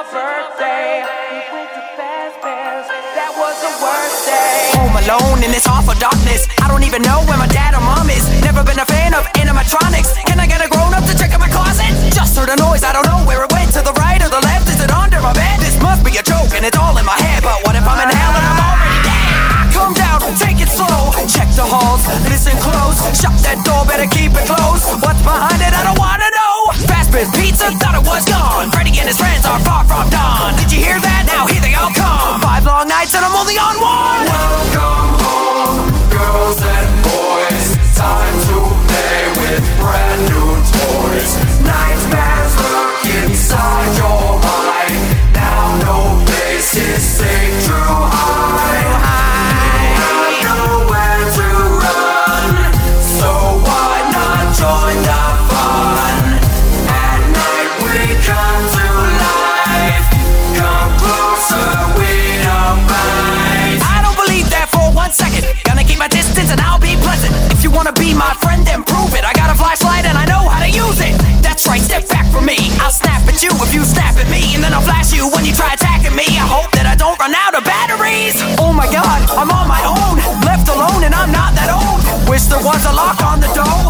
That was the worst day. Home alone in this awful darkness. I don't even know where my dad or mom is. Never been a fan of animatronics. Can I get a grown up to check out my closet? Just heard a noise, I don't know where it went. To the right or the left? Is it under my bed? This must be a joke and it's all in my head. But what if I'm in hell and I'm already dead? Come down, take it slow. Check the halls, listen close. Shut that door, better keep it closed. Wanna be my friend, then prove it. I got a flashlight and I know how to use it. That's right, step back from me. I'll snap at you if you snap at me, and then I'll flash you when you try attacking me. I hope that I don't run out of batteries. Oh my god, I'm on my own. Left alone and I'm not that old. Wish there was a lock on the door.